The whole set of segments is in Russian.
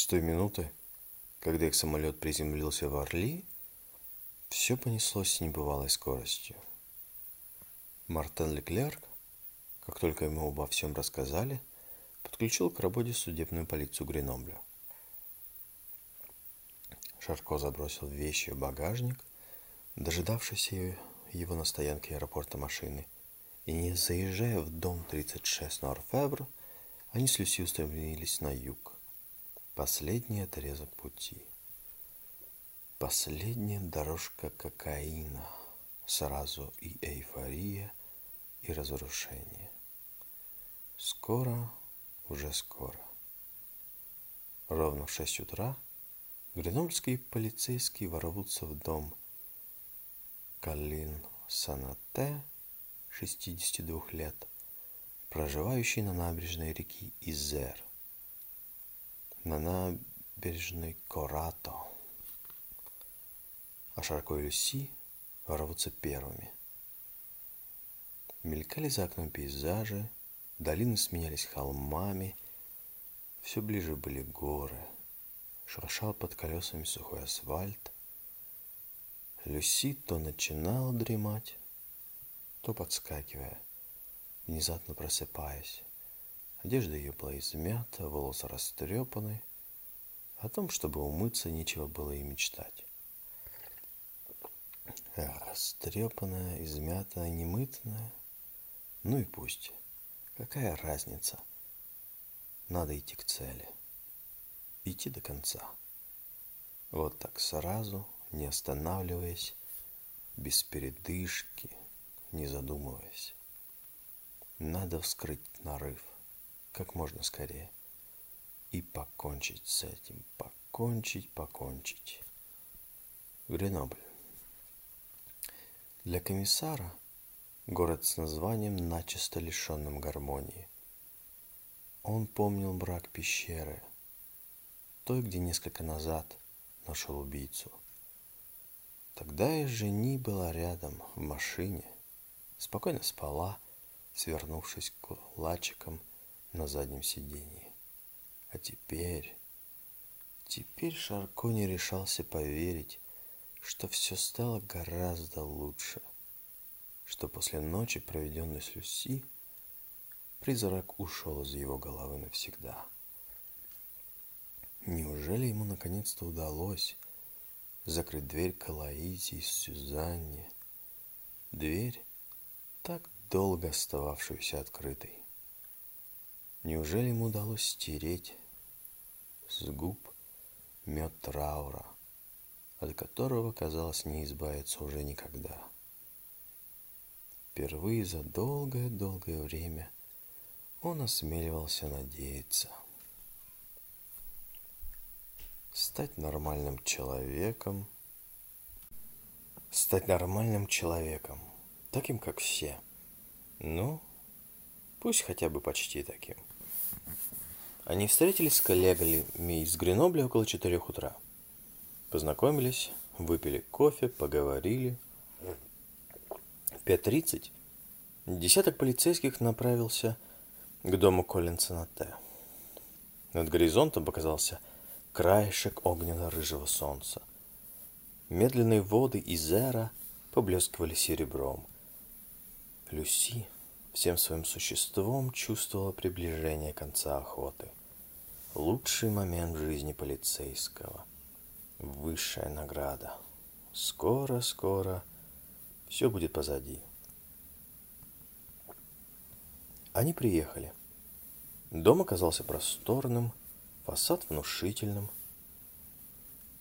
С той минуты, когда их самолет приземлился в Орли, все понеслось с небывалой скоростью. Мартен Леклерк, как только ему обо всем рассказали, подключил к работе судебную полицию Гренобля. Шарко забросил вещи в багажник, дожидавшийся его на стоянке аэропорта машины, и не заезжая в дом 36 на Орфевр, они с Люси устремились на юг. Последний отрезок пути. Последняя дорожка кокаина. Сразу и эйфория, и разрушение. Скоро, уже скоро. Ровно в шесть утра гренобельские полицейские ворвутся в дом Калин Санате, 62 лет, проживающий на набережной реки Изер – на набережной Корато. А Шарко и Люси рвутся первыми. Мелькали за окном пейзажи, долины сменялись холмами, все ближе были горы, шуршал под колесами сухой асфальт. Люси то начинала дремать, то подскакивая, внезапно просыпаясь. Одежда ее была измята, волосы растрепаны. О том, чтобы умыться, нечего было и мечтать. Растрепанная, измятая, немытная. Ну и пусть. Какая разница? Надо идти к цели. Идти до конца. Вот так сразу, не останавливаясь, без передышки, не задумываясь. Надо вскрыть нарыв как можно скорее. И покончить с этим. Покончить, покончить. Гренобль. Для комиссара город с названием начисто лишенным гармонии. Он помнил брак пещеры, той, где несколько назад нашел убийцу. Тогда и жени была рядом, в машине, спокойно спала, свернувшись кулачиком на заднем сиденье. А теперь... Теперь Шарко не решался поверить, что все стало гораздо лучше, что после ночи, проведенной с Люси, призрак ушел из его головы навсегда. Неужели ему наконец-то удалось закрыть дверь к Алаизе и Сюзанне? Дверь, так долго остававшуюся открытой. Неужели ему удалось стереть с губ мед траура, от которого, казалось, не избавиться уже никогда? Впервые за долгое-долгое время он осмеливался надеяться. Стать нормальным человеком, стать нормальным человеком, таким, как все. Ну, пусть хотя бы почти таким. Они встретились с коллегами из Гренобля около четырех утра. Познакомились, выпили кофе, поговорили. В 5.30 десяток полицейских направился к дому Коллинса на Т. Над горизонтом показался краешек огненно-рыжего солнца. Медленные воды Изера поблескивали серебром. Люси всем своим существом чувствовала приближение конца охоты – Лучший момент в жизни полицейского. Высшая награда. Скоро, скоро все будет позади. Они приехали. Дом оказался просторным, фасад внушительным.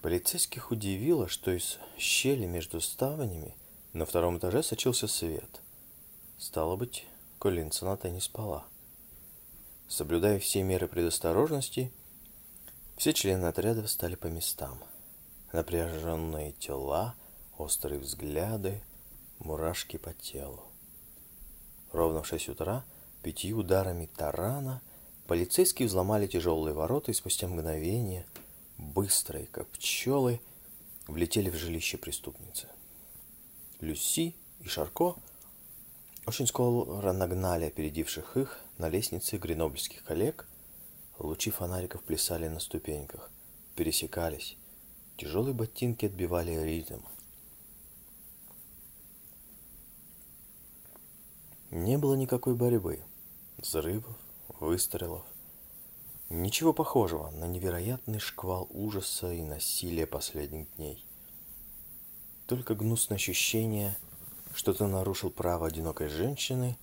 Полицейских удивило, что из щели между ставнями на втором этаже сочился свет. Стало быть, Колин Соната не спала. Соблюдая все меры предосторожности, все члены отряда встали по местам. Напряженные тела, острые взгляды, мурашки по телу. Ровно в шесть утра пятью ударами тарана полицейские взломали тяжелые ворота и спустя мгновение, быстрые, как пчелы, влетели в жилище преступницы. Люси и Шарко очень скоро нагнали опередивших их на лестнице гренобльских коллег, Лучи фонариков плясали на ступеньках, пересекались. Тяжелые ботинки отбивали ритм. Не было никакой борьбы, взрывов, выстрелов. Ничего похожего на невероятный шквал ужаса и насилия последних дней. Только гнусное ощущение, что ты нарушил право одинокой женщины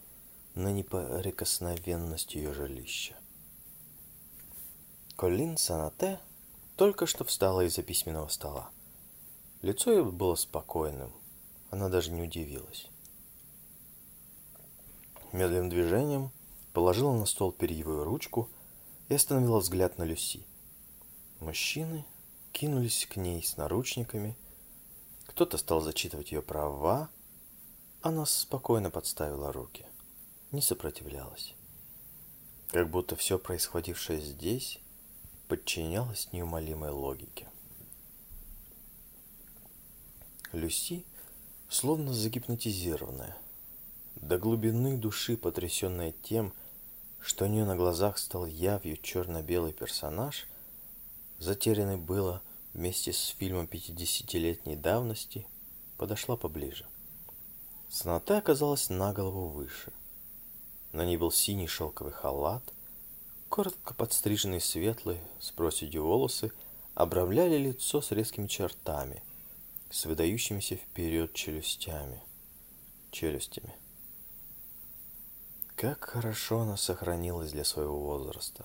на неприкосновенность ее жилища. Колин Санате только что встала из-за письменного стола. Лицо ее было спокойным, она даже не удивилась. Медленным движением положила на стол перьевую ручку и остановила взгляд на Люси. Мужчины кинулись к ней с наручниками. Кто-то стал зачитывать ее права. Она спокойно подставила руки. Не сопротивлялась. Как будто все происходившее здесь подчинялось неумолимой логике. Люси, словно загипнотизированная, до глубины души потрясенная тем, что у нее на глазах стал явью черно-белый персонаж, затерянный было вместе с фильмом 50-летней давности, подошла поближе. Соната оказалась на голову выше. На ней был синий шелковый халат, коротко подстриженные светлые с проседью волосы обрамляли лицо с резкими чертами, с выдающимися вперед челюстями, челюстями. Как хорошо она сохранилась для своего возраста.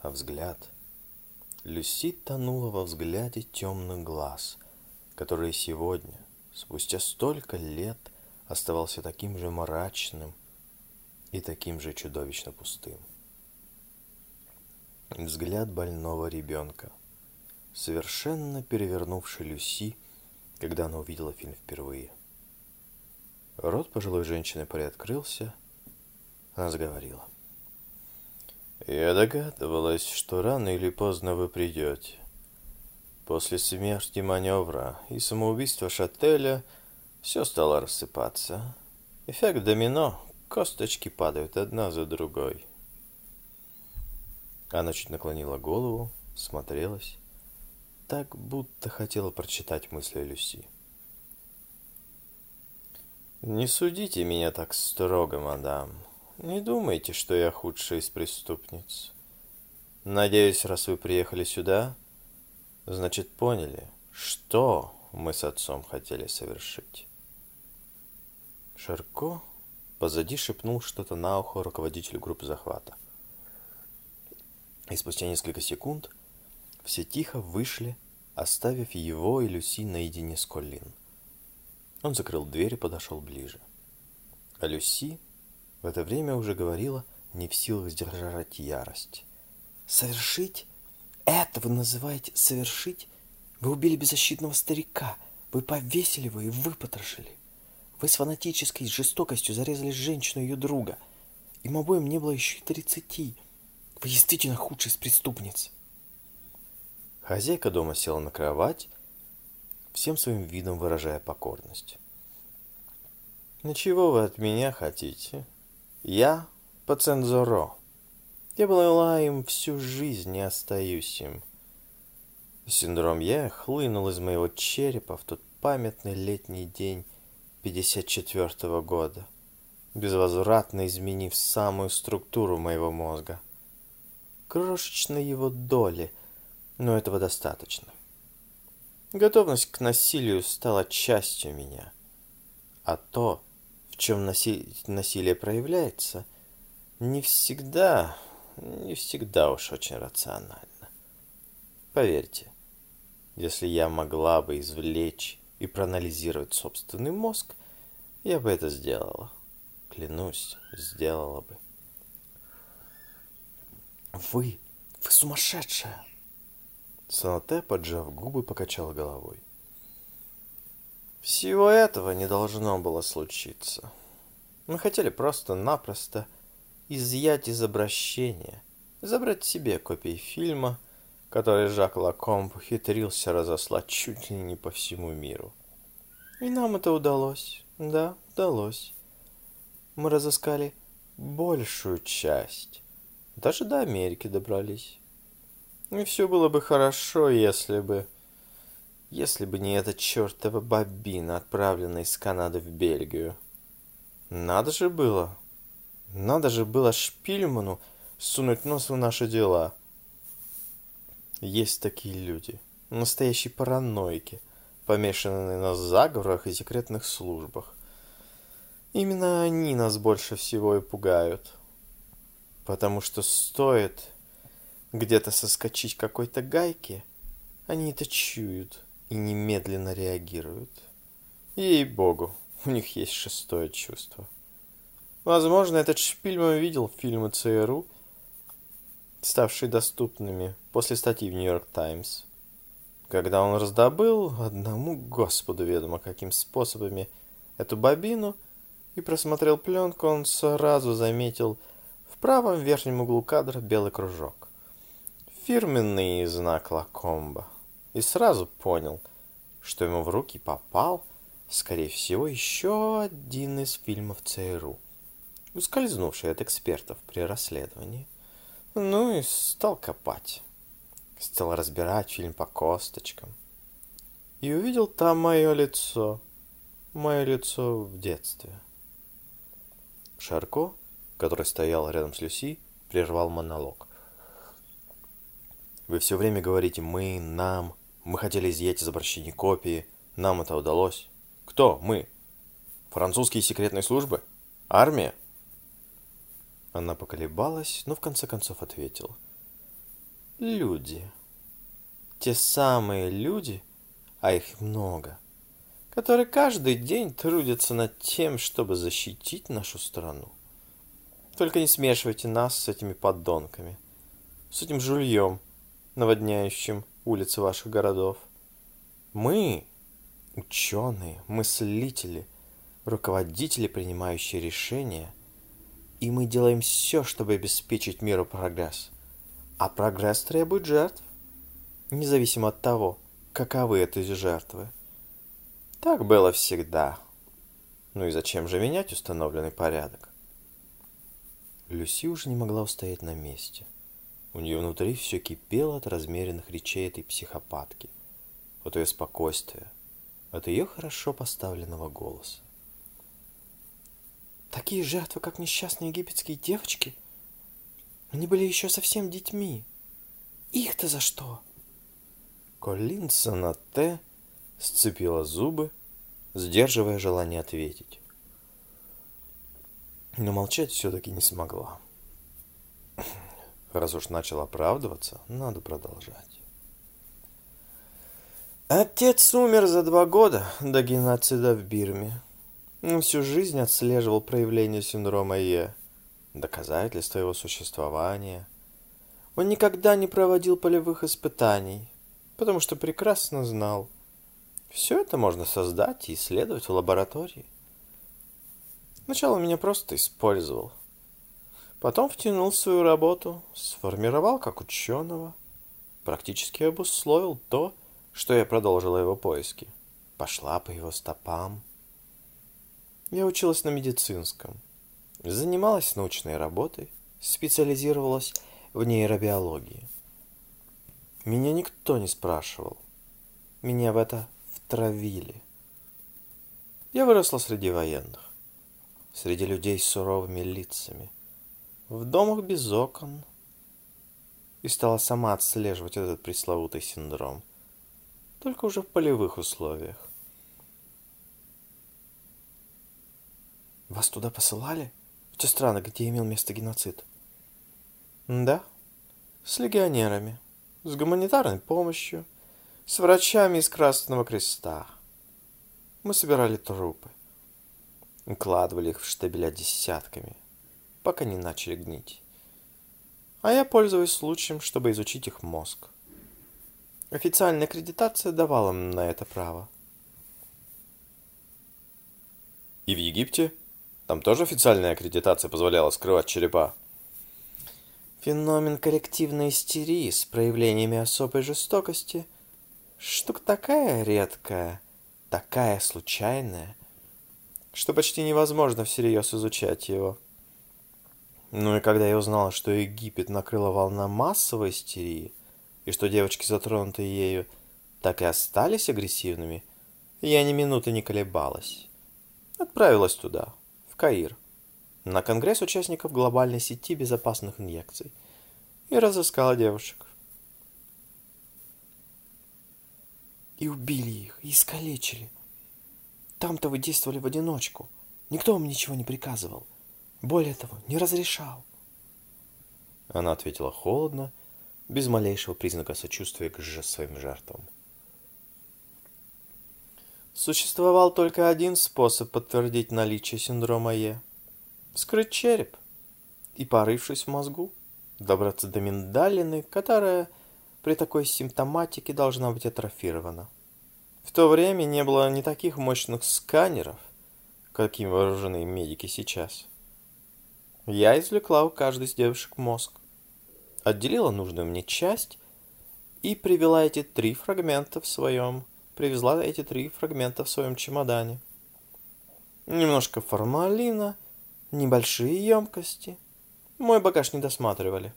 А взгляд... Люси тонула во взгляде темных глаз, который сегодня, спустя столько лет, оставался таким же мрачным и таким же чудовищно пустым. Взгляд больного ребенка, совершенно перевернувший Люси, когда она увидела фильм впервые. Рот пожилой женщины приоткрылся, она заговорила. Я догадывалась, что рано или поздно вы придете. После смерти маневра и самоубийства Шателя все стало рассыпаться. Эффект домино, косточки падают одна за другой. Она чуть наклонила голову, смотрелась, так будто хотела прочитать мысли Люси. «Не судите меня так строго, мадам. Не думайте, что я худшая из преступниц. Надеюсь, раз вы приехали сюда, значит поняли, что мы с отцом хотели совершить. Шарко позади шепнул что-то на ухо руководителю группы захвата. И спустя несколько секунд все тихо вышли, оставив его и Люси наедине с Коллин. Он закрыл дверь и подошел ближе. А Люси в это время уже говорила, не в силах сдержать ярость. «Совершить? Это вы называете совершить? Вы убили беззащитного старика, вы повесили его и выпотрошили. Вы с фанатической жестокостью зарезали женщину и ее друга. Им обоим не было еще и тридцати. Вы действительно худший из преступниц». Хозяйка дома села на кровать, всем своим видом выражая покорность. «Ну чего вы от меня хотите?» Я по цензуро. Я была им всю жизнь и остаюсь им. Синдром Я хлынул из моего черепа в тот памятный летний день 54 -го года, безвозвратно изменив самую структуру моего мозга. Крошечной его доли, но этого достаточно. Готовность к насилию стала частью меня, а то, в чем наси... насилие проявляется, не всегда, не всегда уж очень рационально. Поверьте, если я могла бы извлечь и проанализировать собственный мозг, я бы это сделала. Клянусь, сделала бы. Вы, вы сумасшедшая! Санате, поджав губы, покачала головой. Всего этого не должно было случиться. Мы хотели просто-напросто изъять из обращения, забрать себе копии фильма, который Жак Лакомб ухитрился разослать чуть ли не по всему миру. И нам это удалось. Да, удалось. Мы разыскали большую часть, Даже до Америки добрались. И все было бы хорошо, если бы... Если бы не эта чертова бобина, отправленная из Канады в Бельгию. Надо же было. Надо же было Шпильману сунуть нос в наши дела. Есть такие люди. Настоящие параноики, помешанные на заговорах и секретных службах. Именно они нас больше всего и пугают. Потому что стоит где-то соскочить какой-то гайки, они это чуют и немедленно реагируют. Ей-богу, у них есть шестое чувство. Возможно, этот Шпильман видел фильмы ЦРУ, ставшие доступными после статьи в Нью-Йорк Таймс. Когда он раздобыл одному Господу ведомо каким способами эту бобину и просмотрел пленку, он сразу заметил в правом верхнем углу кадра белый кружок. Фирменный знак Лакомба и сразу понял, что ему в руки попал, скорее всего, еще один из фильмов ЦРУ, ускользнувший от экспертов при расследовании. Ну и стал копать. Стал разбирать фильм по косточкам. И увидел там мое лицо. Мое лицо в детстве. Шарко, который стоял рядом с Люси, прервал монолог. Вы все время говорите «мы», «нам», мы хотели изъять из обращения копии. Нам это удалось. Кто мы? Французские секретные службы? Армия? Она поколебалась, но в конце концов ответила. Люди. Те самые люди, а их много, которые каждый день трудятся над тем, чтобы защитить нашу страну. Только не смешивайте нас с этими подонками, с этим жульем, наводняющим улицы ваших городов. Мы, ученые, мыслители, руководители, принимающие решения, и мы делаем все, чтобы обеспечить миру прогресс. А прогресс требует жертв, независимо от того, каковы эти жертвы. Так было всегда. Ну и зачем же менять установленный порядок? Люси уже не могла устоять на месте. У нее внутри все кипело от размеренных речей этой психопатки, от ее спокойствия, от ее хорошо поставленного голоса. Такие жертвы, как несчастные египетские девочки, они были еще совсем детьми. Их-то за что? Колин Санате сцепила зубы, сдерживая желание ответить. Но молчать все-таки не смогла. Раз уж начал оправдываться, надо продолжать. Отец умер за два года до геноцида в Бирме. Он всю жизнь отслеживал проявление синдрома Е, доказательства его существования. Он никогда не проводил полевых испытаний, потому что прекрасно знал, все это можно создать и исследовать в лаборатории. Сначала меня просто использовал – Потом втянул в свою работу, сформировал как ученого, практически обусловил то, что я продолжила его поиски. Пошла по его стопам. Я училась на медицинском, занималась научной работой, специализировалась в нейробиологии. Меня никто не спрашивал. Меня в это втравили. Я выросла среди военных, среди людей с суровыми лицами – в домах без окон и стала сама отслеживать этот пресловутый синдром, только уже в полевых условиях. Вас туда посылали? В те страны, где имел место геноцид? Да, с легионерами, с гуманитарной помощью, с врачами из Красного Креста. Мы собирали трупы, укладывали их в штабеля десятками, пока не начали гнить. А я пользуюсь случаем, чтобы изучить их мозг. Официальная аккредитация давала мне на это право. И в Египте? Там тоже официальная аккредитация позволяла скрывать черепа? Феномен коллективной истерии с проявлениями особой жестокости – штука такая редкая, такая случайная, что почти невозможно всерьез изучать его – Ну и когда я узнала, что Египет накрыла волна массовой истерии, и что девочки, затронутые ею, так и остались агрессивными, я ни минуты не колебалась. Отправилась туда, Каир, на конгресс участников глобальной сети безопасных инъекций, и разыскала девушек. И убили их, и искалечили. Там-то вы действовали в одиночку. Никто вам ничего не приказывал. Более того, не разрешал. Она ответила холодно, без малейшего признака сочувствия к своим жертвам. Существовал только один способ подтвердить наличие синдрома Е. Скрыть череп и, порывшись в мозгу, добраться до миндалины, которая при такой симптоматике должна быть атрофирована. В то время не было ни таких мощных сканеров, какими вооружены медики сейчас. Я извлекла у каждой из девушек мозг, отделила нужную мне часть и привела эти три фрагмента в своем, привезла эти три фрагмента в своем чемодане. Немножко формалина, небольшие емкости. Мой багаж не досматривали.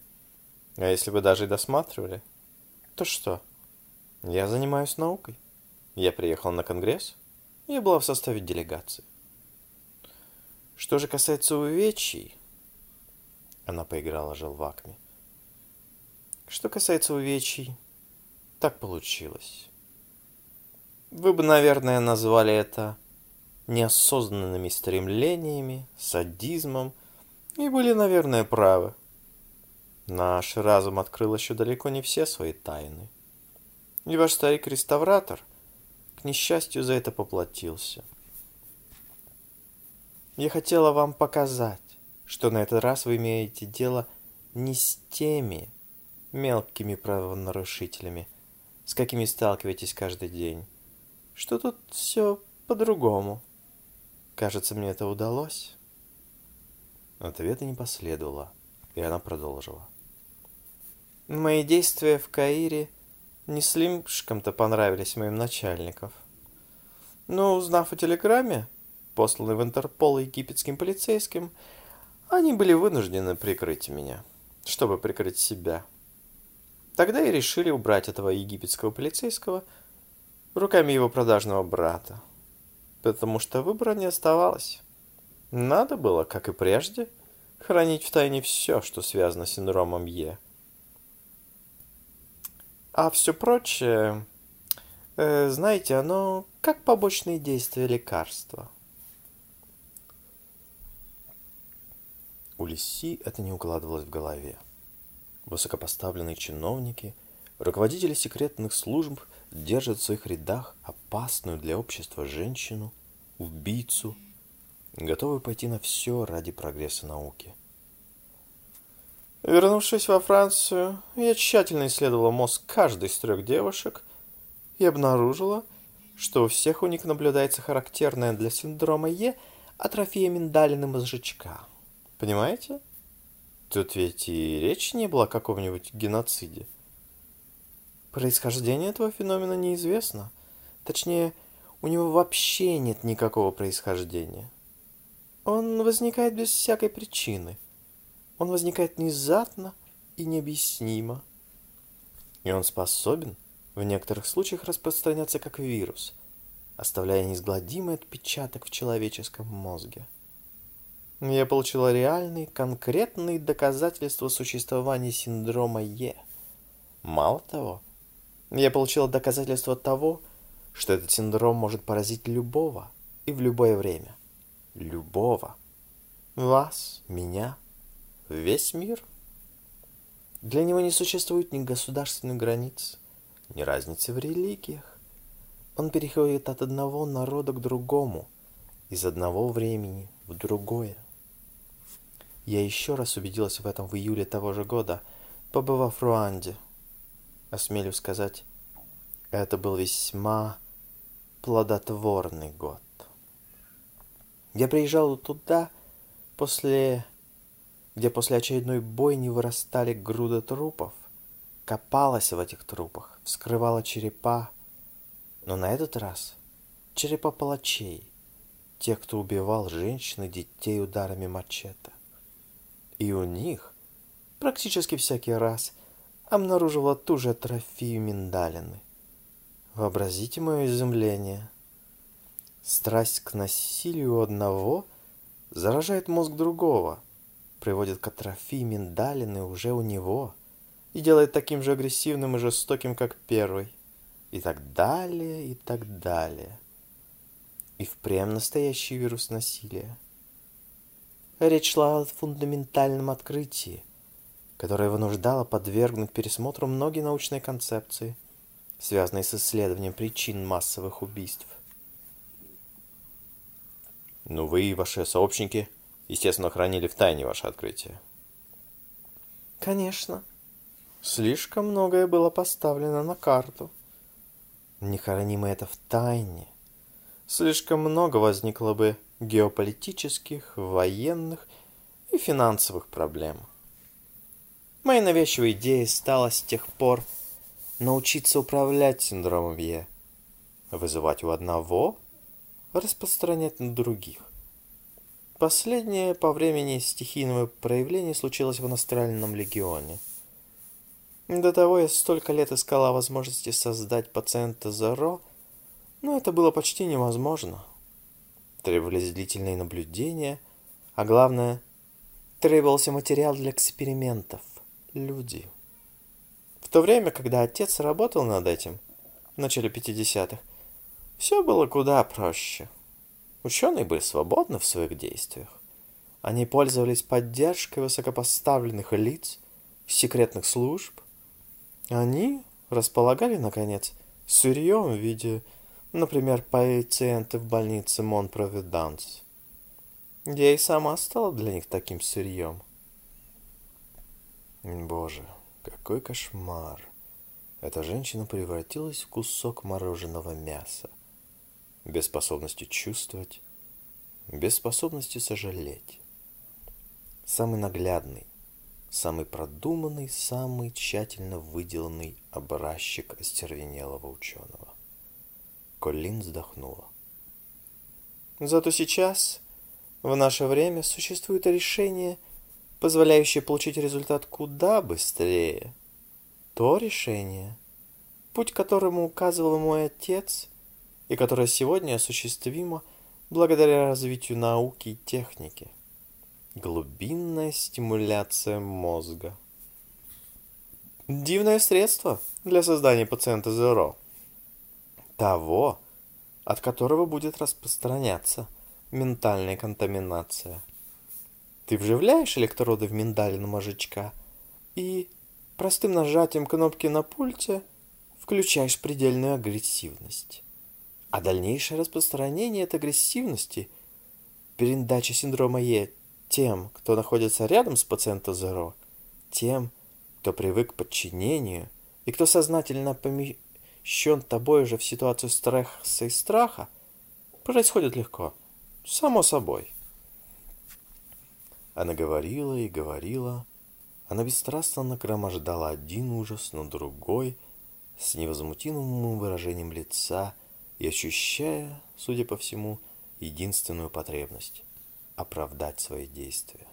А если бы даже и досматривали, то что? Я занимаюсь наукой. Я приехал на конгресс. Я была в составе делегации. Что же касается увечий, она поиграла желваками. Что касается увечий, так получилось. Вы бы, наверное, назвали это неосознанными стремлениями, садизмом, и были, наверное, правы. Наш разум открыл еще далеко не все свои тайны. И ваш старик-реставратор – несчастью за это поплатился. Я хотела вам показать, что на этот раз вы имеете дело не с теми мелкими правонарушителями, с какими сталкиваетесь каждый день, что тут все по-другому. Кажется, мне это удалось. Ответа не последовало, и она продолжила. Мои действия в Каире не слишком-то понравились моим начальникам. Но узнав о телеграмме, посланной в Интерпол египетским полицейским, они были вынуждены прикрыть меня, чтобы прикрыть себя. Тогда и решили убрать этого египетского полицейского руками его продажного брата, потому что выбора не оставалось. Надо было, как и прежде, хранить в тайне все, что связано с синдромом Е. А все прочее, э, знаете, оно как побочные действия лекарства. У Лиси это не укладывалось в голове. Высокопоставленные чиновники, руководители секретных служб держат в своих рядах опасную для общества женщину, убийцу, готовы пойти на все ради прогресса науки – Вернувшись во Францию, я тщательно исследовала мозг каждой из трех девушек и обнаружила, что у всех у них наблюдается характерная для синдрома Е атрофия миндалины мозжечка. Понимаете? Тут ведь и речи не было о каком-нибудь геноциде. Происхождение этого феномена неизвестно. Точнее, у него вообще нет никакого происхождения. Он возникает без всякой причины – он возникает внезапно и необъяснимо. И он способен в некоторых случаях распространяться как вирус, оставляя неизгладимый отпечаток в человеческом мозге. Я получила реальные, конкретные доказательства существования синдрома Е. Мало того, я получила доказательства того, что этот синдром может поразить любого и в любое время. Любого. Вас, меня, весь мир. Для него не существует ни государственных границ, ни разницы в религиях. Он переходит от одного народа к другому, из одного времени в другое. Я еще раз убедилась в этом в июле того же года, побывав в Руанде. Осмелю сказать, это был весьма плодотворный год. Я приезжал туда после где после очередной бойни вырастали груды трупов, копалась в этих трупах, вскрывала черепа, но на этот раз черепа палачей, тех, кто убивал женщин и детей ударами мачете. И у них практически всякий раз обнаруживала ту же атрофию миндалины. Вообразите мое изумление. Страсть к насилию одного заражает мозг другого, приводит к атрофии миндалины уже у него и делает таким же агрессивным и жестоким, как первый. И так далее, и так далее. И впрямь настоящий вирус насилия. Речь шла о фундаментальном открытии, которое вынуждало подвергнуть пересмотру многие научные концепции, связанные с исследованием причин массовых убийств. Ну, вы и ваши сообщники, естественно, хранили в тайне ваше открытие. Конечно. Слишком многое было поставлено на карту. Не храним мы это в тайне. Слишком много возникло бы геополитических, военных и финансовых проблем. Моей навязчивой идеей стало с тех пор научиться управлять синдромом Е, вызывать у одного, распространять на других. Последнее по времени стихийного проявления случилось в Иностральном легионе. До того я столько лет искала возможности создать пациента Зеро, но это было почти невозможно требовались длительные наблюдения, а главное, требовался материал для экспериментов – люди. В то время, когда отец работал над этим, в начале 50-х, все было куда проще. Ученые были свободны в своих действиях. Они пользовались поддержкой высокопоставленных лиц, секретных служб. Они располагали, наконец, сырьем в виде Например, пациенты в больнице Монпровиданс. Я и сама стала для них таким сырьем. Боже, какой кошмар. Эта женщина превратилась в кусок мороженого мяса. Без способности чувствовать, без способности сожалеть. Самый наглядный, самый продуманный, самый тщательно выделанный образчик остервенелого ученого. Коллин вздохнула. Зато сейчас, в наше время, существует решение, позволяющее получить результат куда быстрее. То решение, путь которому указывал мой отец, и которое сегодня осуществимо благодаря развитию науки и техники. Глубинная стимуляция мозга. Дивное средство для создания пациента Зеро того, от которого будет распространяться ментальная контаминация. Ты вживляешь электроды в миндалину мозжечка и простым нажатием кнопки на пульте включаешь предельную агрессивность. А дальнейшее распространение этой агрессивности, передача синдрома Е тем, кто находится рядом с пациентом Зеро, тем, кто привык к подчинению и кто сознательно помещен тобой же в ситуацию стресса и страха, происходит легко, само собой. Она говорила и говорила, она бесстрастно нагромождала один ужас на другой, с невозмутимым выражением лица и ощущая, судя по всему, единственную потребность – оправдать свои действия.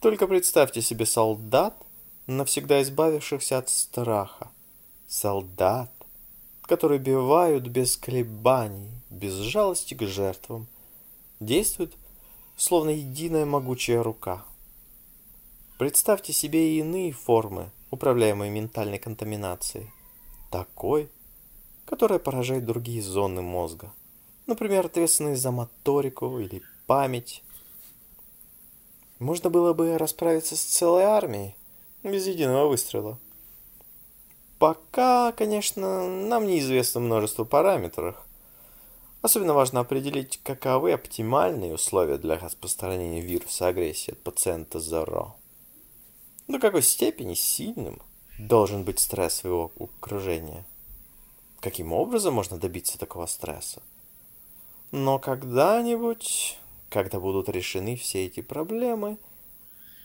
Только представьте себе солдат, навсегда избавившихся от страха, солдат, которые убивают без колебаний, без жалости к жертвам, действуют словно единая могучая рука. Представьте себе и иные формы, управляемой ментальной контаминацией, такой, которая поражает другие зоны мозга, например, ответственные за моторику или память. Можно было бы расправиться с целой армией без единого выстрела – Пока, конечно, нам неизвестно множество параметров. Особенно важно определить, каковы оптимальные условия для распространения вируса агрессии от пациента Зоро. До какой степени сильным должен быть стресс своего окружения? Каким образом можно добиться такого стресса? Но когда-нибудь, когда будут решены все эти проблемы,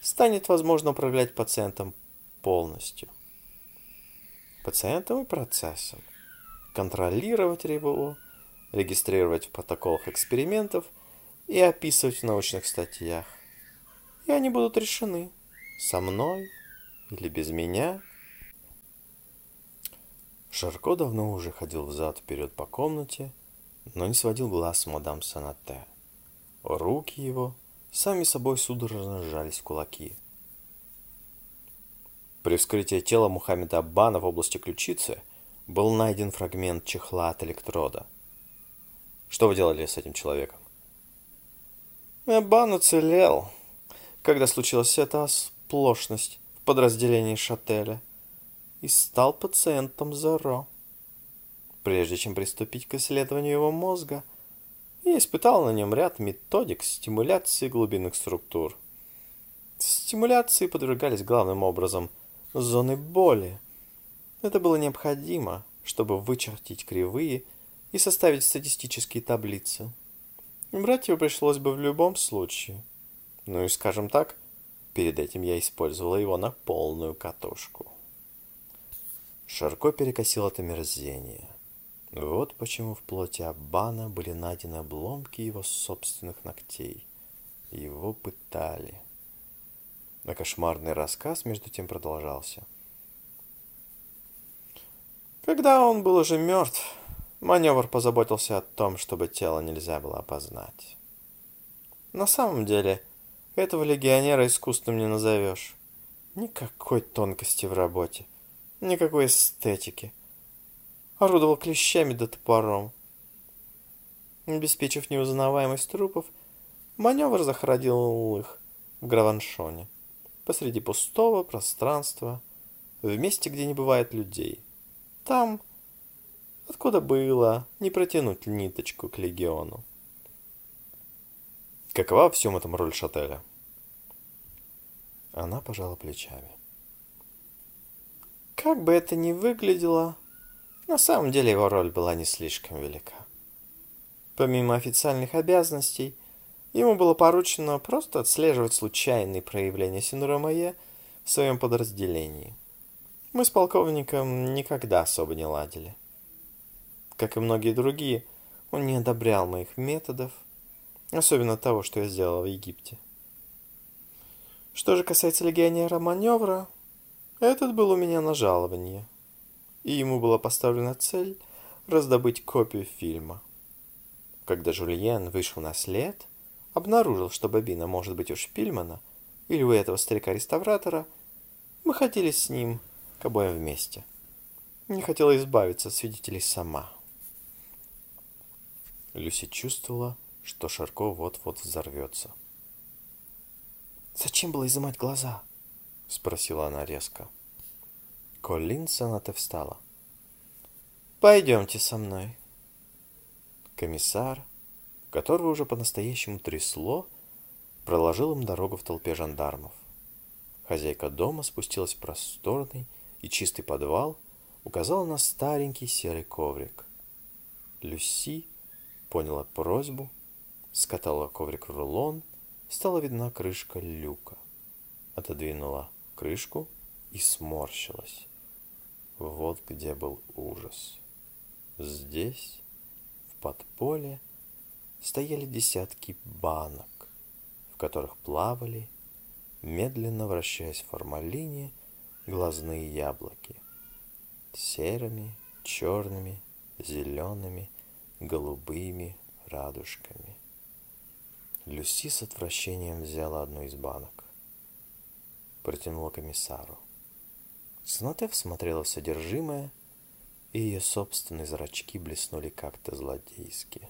станет возможно управлять пациентом полностью – пациентом и процессом, контролировать его, регистрировать в протоколах экспериментов и описывать в научных статьях. и они будут решены. Со мной или без меня. Шарко давно уже ходил взад-вперед по комнате, но не сводил глаз с мадам Санате. Руки его сами собой судорожно сжались в кулаки. При вскрытии тела Мухаммеда Аббана в области ключицы был найден фрагмент чехла от электрода. Что вы делали с этим человеком? Аббан уцелел, когда случилась эта сплошность в подразделении Шателя и стал пациентом Зеро. Прежде чем приступить к исследованию его мозга, я испытал на нем ряд методик стимуляции глубинных структур. Стимуляции подвергались главным образом зоны боли. Это было необходимо, чтобы вычертить кривые и составить статистические таблицы. Брать его пришлось бы в любом случае. Ну и скажем так, перед этим я использовала его на полную катушку. Шарко перекосил от омерзения. Вот почему в плоти Аббана были найдены обломки его собственных ногтей. Его пытали. А кошмарный рассказ между тем продолжался. Когда он был уже мертв, маневр позаботился о том, чтобы тело нельзя было опознать. На самом деле, этого легионера искусством не назовешь. Никакой тонкости в работе. Никакой эстетики. Орудовал клещами да топором. Обеспечив неузнаваемость трупов, маневр захоронил их в Граваншоне, посреди пустого пространства, в месте, где не бывает людей. Там, откуда было не протянуть ниточку к легиону. Какова в всем этом роль Шателя? Она пожала плечами. Как бы это ни выглядело, на самом деле его роль была не слишком велика. Помимо официальных обязанностей, ему было поручено просто отслеживать случайные проявления синдрома Е в своем подразделении. Мы с полковником никогда особо не ладили. Как и многие другие, он не одобрял моих методов, особенно того, что я сделал в Египте. Что же касается легионера маневра, этот был у меня на жаловании, и ему была поставлена цель раздобыть копию фильма. Когда Жульен вышел на след, обнаружил, что бобина может быть у Шпильмана или у этого старика-реставратора, мы ходили с ним к обоим вместе. Не хотела избавиться от свидетелей сама. Люси чувствовала, что Шарко вот-вот взорвется. «Зачем было изымать глаза?» — спросила она резко. Колин Саната встала. «Пойдемте со мной». Комиссар, которого уже по-настоящему трясло, проложил им дорогу в толпе жандармов. Хозяйка дома спустилась в просторный и чистый подвал, указала на старенький серый коврик. Люси поняла просьбу, скатала коврик в рулон, стала видна крышка люка. Отодвинула крышку и сморщилась. Вот где был ужас. Здесь, в подполе, стояли десятки банок, в которых плавали, медленно вращаясь в формалине, глазные яблоки. Серыми, черными, зелеными, голубыми радужками. Люси с отвращением взяла одну из банок протянула комиссару. Снотев смотрела в содержимое, и ее собственные зрачки блеснули как-то злодейски.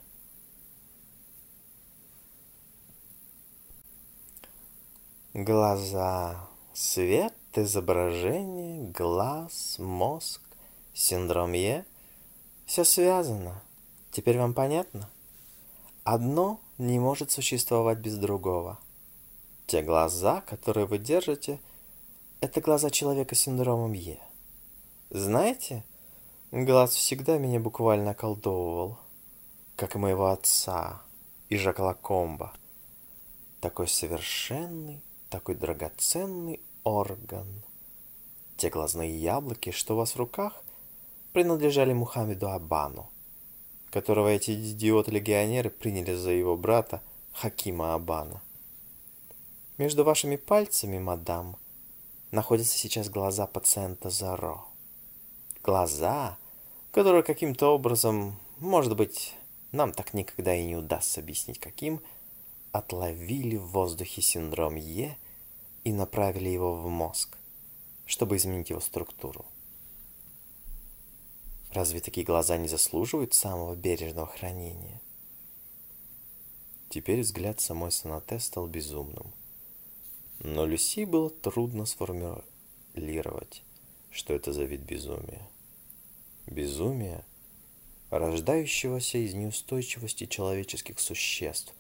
Глаза, свет, изображение, глаз, мозг, синдром Е – все связано. Теперь вам понятно? Одно не может существовать без другого – те глаза, которые вы держите, это глаза человека с синдромом Е. Знаете, глаз всегда меня буквально околдовывал, как и моего отца и Жака Лакомба. Такой совершенный, такой драгоценный орган. Те глазные яблоки, что у вас в руках, принадлежали Мухаммеду Абану, которого эти идиоты-легионеры приняли за его брата Хакима Абана. Между вашими пальцами, мадам, находятся сейчас глаза пациента Заро. Глаза, которые каким-то образом, может быть, нам так никогда и не удастся объяснить каким, отловили в воздухе синдром Е и направили его в мозг, чтобы изменить его структуру. Разве такие глаза не заслуживают самого бережного хранения? Теперь взгляд самой Санате стал безумным. Но Люси было трудно сформулировать, что это за вид безумия. Безумие, рождающегося из неустойчивости человеческих существ,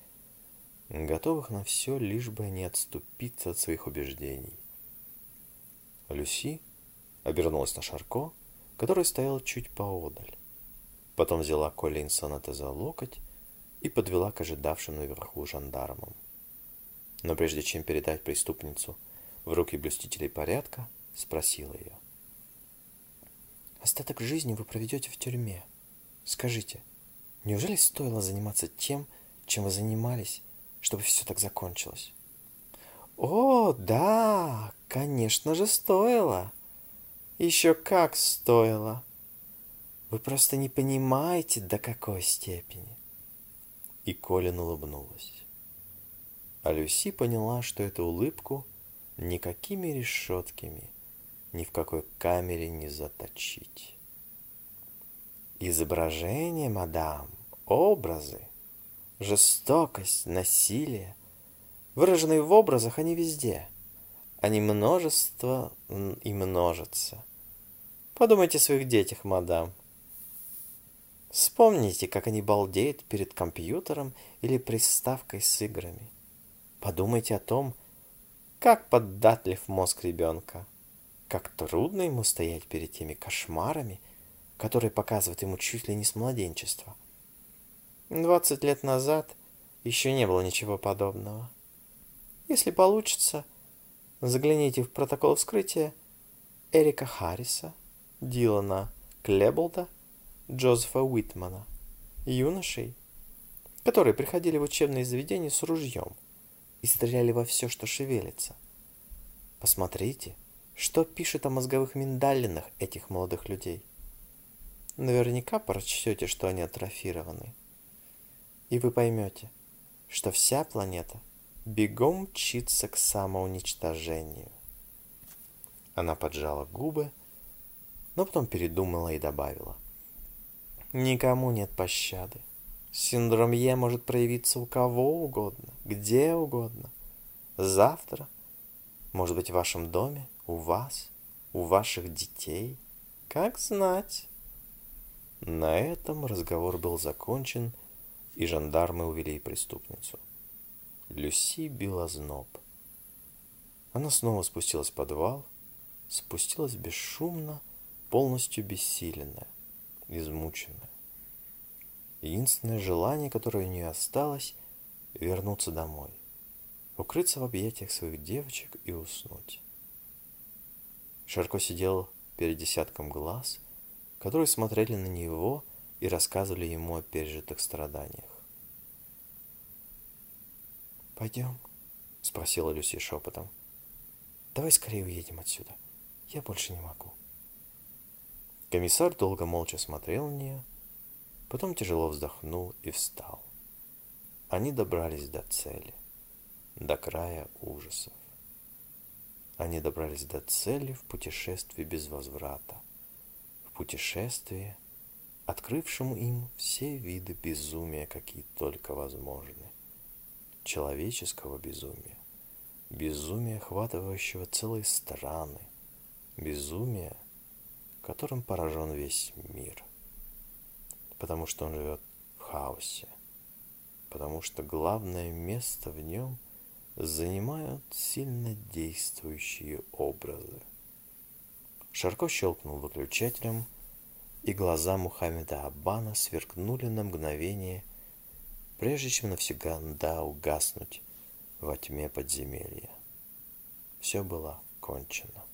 готовых на все, лишь бы не отступиться от своих убеждений. Люси обернулась на Шарко, который стоял чуть поодаль. Потом взяла Коллинсона за локоть и подвела к ожидавшим наверху жандармам. Но прежде чем передать преступницу в руки блюстителей порядка, спросила ее. «Остаток жизни вы проведете в тюрьме. Скажите, неужели стоило заниматься тем, чем вы занимались, чтобы все так закончилось?» «О, да, конечно же, стоило!» Еще как стоило. Вы просто не понимаете, до какой степени. И Колин улыбнулась. А Люси поняла, что эту улыбку никакими решетками ни в какой камере не заточить. Изображение, мадам, образы, жестокость, насилие, выраженные в образах, они везде. Они множество и множатся. Подумайте о своих детях, мадам. Вспомните, как они балдеют перед компьютером или приставкой с играми. Подумайте о том, как поддатлив мозг ребенка, как трудно ему стоять перед теми кошмарами, которые показывают ему чуть ли не с младенчества. Двадцать лет назад еще не было ничего подобного. Если получится, загляните в протокол вскрытия Эрика Харриса, Дилана Клеболда, Джозефа Уитмана, юношей, которые приходили в учебные заведения с ружьем и стреляли во все, что шевелится. Посмотрите, что пишет о мозговых миндалинах этих молодых людей. Наверняка прочтете, что они атрофированы. И вы поймете, что вся планета бегом мчится к самоуничтожению. Она поджала губы, но потом передумала и добавила. Никому нет пощады. Синдром Е может проявиться у кого угодно, где угодно. Завтра, может быть, в вашем доме, у вас, у ваших детей. Как знать. На этом разговор был закончен, и жандармы увели преступницу. Люси била зноб. Она снова спустилась в подвал, спустилась бесшумно, полностью бессиленная, измученная. Единственное желание, которое у нее осталось, вернуться домой, укрыться в объятиях своих девочек и уснуть. Шарко сидел перед десятком глаз, которые смотрели на него и рассказывали ему о пережитых страданиях. «Пойдем?» — спросила Люси шепотом. «Давай скорее уедем отсюда. Я больше не могу». Комиссар долго молча смотрел на нее, потом тяжело вздохнул и встал. Они добрались до цели, до края ужасов. Они добрались до цели в путешествии без возврата, в путешествии, открывшему им все виды безумия, какие только возможны. Человеческого безумия, безумия, охватывающего целые страны, безумия, которым поражен весь мир. Потому что он живет в хаосе. Потому что главное место в нем занимают сильно действующие образы. Шарко щелкнул выключателем, и глаза Мухаммеда Аббана сверкнули на мгновение, прежде чем навсегда угаснуть во тьме подземелья. Все было кончено.